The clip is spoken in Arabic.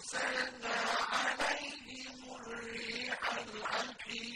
أرسلنا عليهم الريح العقيم